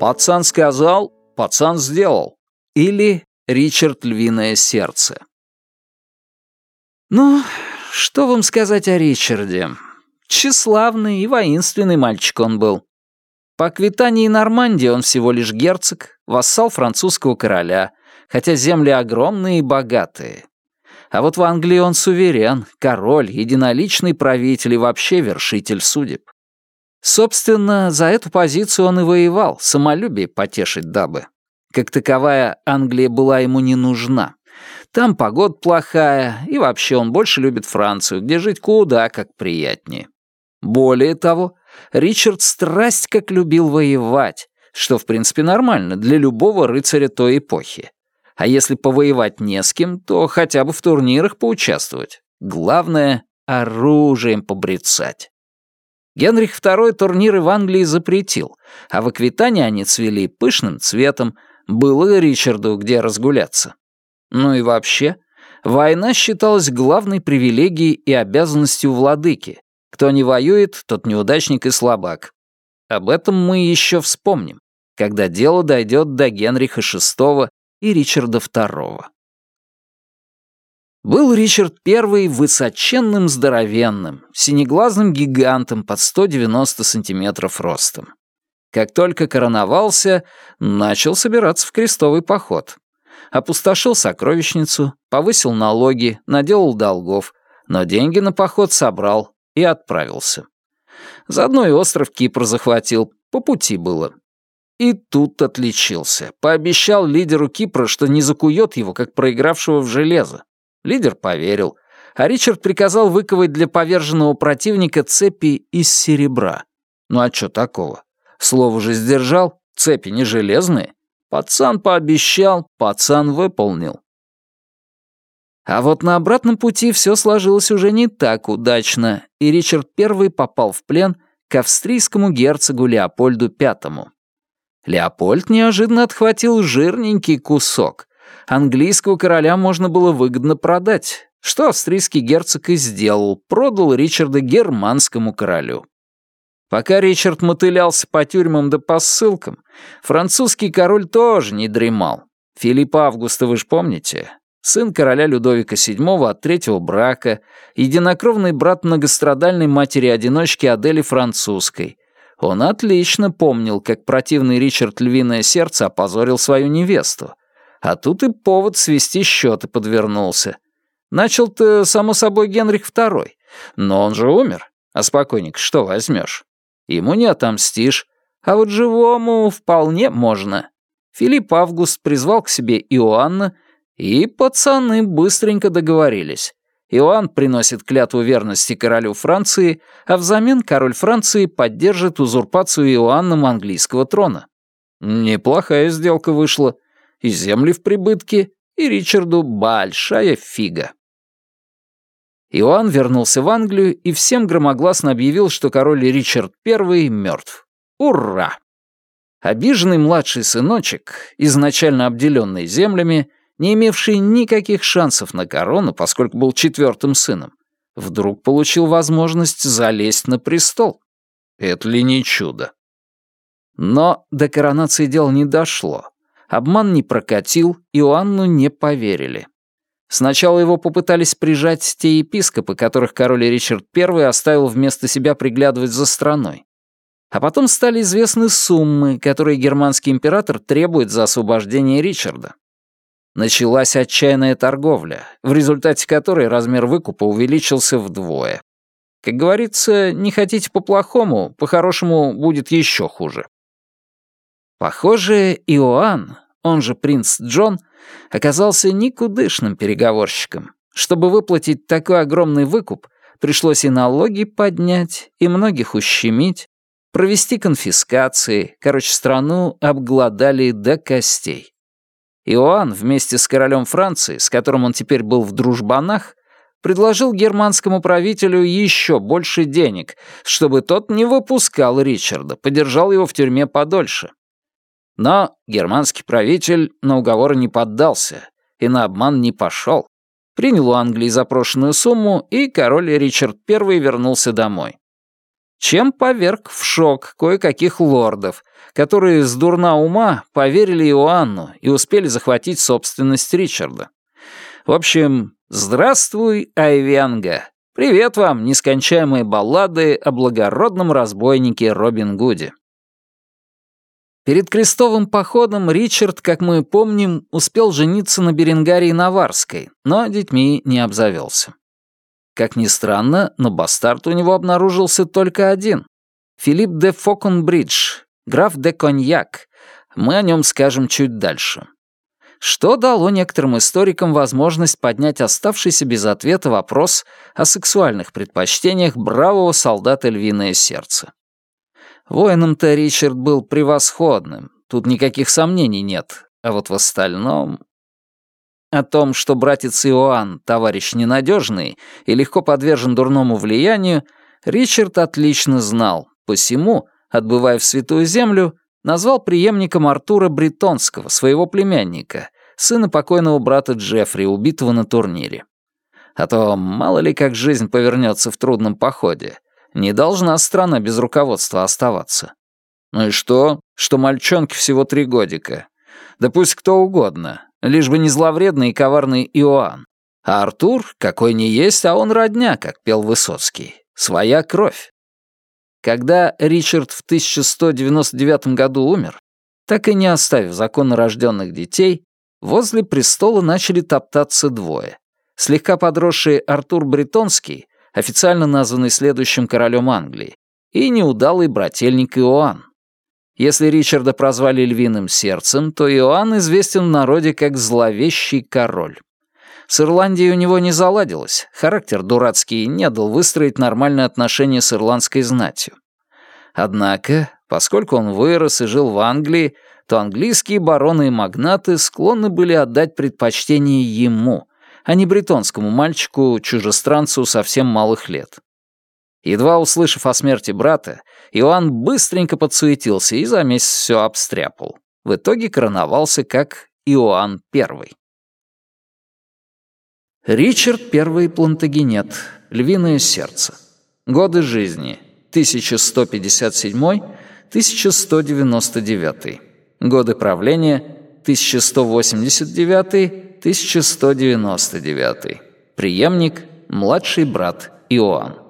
Пацан сказал, пацан сделал. Или Ричард Львиное сердце. Ну, что вам сказать о Ричарде? Тщеславный и воинственный мальчик он был. По квитании Нормандии он всего лишь герцог, вассал французского короля, хотя земли огромные и богатые. А вот в Англии он суверен, король, единоличный правитель и вообще вершитель судеб. Собственно, за эту позицию он и воевал, самолюбие потешить дабы. Как таковая Англия была ему не нужна. Там погода плохая, и вообще он больше любит Францию, где жить куда как приятнее. Более того, Ричард страсть как любил воевать, что в принципе нормально для любого рыцаря той эпохи. А если повоевать не с кем, то хотя бы в турнирах поучаствовать. Главное — оружием побрецать. Генрих II турниры в Англии запретил, а в Аквитании они цвели пышным цветом, было Ричарду где разгуляться. Ну и вообще, война считалась главной привилегией и обязанностью владыки. Кто не воюет, тот неудачник и слабак. Об этом мы еще вспомним, когда дело дойдет до Генриха VI и Ричарда II. Был Ричард I высоченным здоровенным, синеглазым гигантом под 190 сантиметров ростом. Как только короновался, начал собираться в крестовый поход. Опустошил сокровищницу, повысил налоги, наделал долгов, но деньги на поход собрал и отправился. Заодно и остров Кипр захватил, по пути было. И тут отличился. Пообещал лидеру Кипра, что не закует его, как проигравшего в железо. Лидер поверил, а Ричард приказал выковать для поверженного противника цепи из серебра. Ну а что такого? Слово же сдержал, цепи не железные. Пацан пообещал, пацан выполнил. А вот на обратном пути все сложилось уже не так удачно, и Ричард I попал в плен к австрийскому герцогу Леопольду V. Леопольд неожиданно отхватил жирненький кусок. Английского короля можно было выгодно продать, что австрийский герцог и сделал, продал Ричарда германскому королю. Пока Ричард мотылялся по тюрьмам да по ссылкам, французский король тоже не дремал. Филиппа Августа вы ж помните? Сын короля Людовика VII от третьего брака, единокровный брат многострадальной матери-одиночки Адели Французской. Он отлично помнил, как противный Ричард Львиное Сердце опозорил свою невесту. А тут и повод свести счеты подвернулся. Начал-то, само собой, Генрих II, но он же умер. А спокойник что возьмешь? Ему не отомстишь, а вот живому вполне можно. Филипп Август призвал к себе Иоанна, и пацаны быстренько договорились. Иоанн приносит клятву верности королю Франции, а взамен король Франции поддержит узурпацию Иоанном английского трона. Неплохая сделка вышла. И земли в прибытке, и Ричарду большая фига. Иоанн вернулся в Англию и всем громогласно объявил, что король Ричард I мертв. Ура! Обиженный младший сыночек, изначально обделенный землями, не имевший никаких шансов на корону, поскольку был четвертым сыном, вдруг получил возможность залезть на престол. Это ли не чудо? Но до коронации дел не дошло. Обман не прокатил, Иоанну не поверили. Сначала его попытались прижать те епископы, которых король Ричард I оставил вместо себя приглядывать за страной. А потом стали известны суммы, которые германский император требует за освобождение Ричарда. Началась отчаянная торговля, в результате которой размер выкупа увеличился вдвое. Как говорится, не хотите по-плохому, по-хорошему будет еще хуже. Похоже, Иоанн, он же принц Джон, оказался никудышным переговорщиком. Чтобы выплатить такой огромный выкуп, пришлось и налоги поднять, и многих ущемить, провести конфискации, короче, страну обглодали до костей. Иоанн вместе с королем Франции, с которым он теперь был в дружбанах, предложил германскому правителю еще больше денег, чтобы тот не выпускал Ричарда, подержал его в тюрьме подольше. Но германский правитель на уговоры не поддался и на обман не пошел. Принял у Англии запрошенную сумму, и король Ричард I вернулся домой. Чем поверг в шок кое-каких лордов, которые с дурна ума поверили Иоанну и успели захватить собственность Ричарда. В общем, здравствуй, Айвенга. Привет вам, нескончаемые баллады о благородном разбойнике Робин Гуде. Перед крестовым походом Ричард, как мы помним, успел жениться на Беренгарии Наварской, но детьми не обзавелся. Как ни странно, но бастард у него обнаружился только один. Филипп де Фоконбридж, граф де Коньяк. Мы о нем скажем чуть дальше. Что дало некоторым историкам возможность поднять оставшийся без ответа вопрос о сексуальных предпочтениях бравого солдата «Львиное сердце». Воином-то Ричард был превосходным, тут никаких сомнений нет, а вот в остальном... О том, что братец Иоанн — товарищ ненадежный и легко подвержен дурному влиянию, Ричард отлично знал, посему, отбывая в Святую Землю, назвал преемником Артура Бретонского, своего племянника, сына покойного брата Джеффри, убитого на турнире. А то мало ли как жизнь повернется в трудном походе, не должна страна без руководства оставаться. Ну и что, что мальчонке всего три годика? Да пусть кто угодно, лишь бы не зловредный и коварный Иоанн. А Артур, какой не есть, а он родня, как пел Высоцкий. Своя кровь. Когда Ричард в 1199 году умер, так и не оставив законно рожденных детей, возле престола начали топтаться двое. Слегка подросший Артур Бретонский официально названный следующим королем Англии, и неудалый брательник Иоанн. Если Ричарда прозвали львиным сердцем, то Иоанн известен в народе как зловещий король. С Ирландией у него не заладилось, характер дурацкий не дал выстроить нормальные отношения с ирландской знатью. Однако, поскольку он вырос и жил в Англии, то английские бароны и магнаты склонны были отдать предпочтение ему, а не бретонскому мальчику-чужестранцу совсем малых лет. Едва услышав о смерти брата, Иоанн быстренько подсуетился и за месяц все обстряпал. В итоге короновался как Иоанн I. Ричард I Плантагенет. Львиное сердце. Годы жизни. 1157-1199. Годы правления. 1189 1199. Приемник, младший брат Иоанн.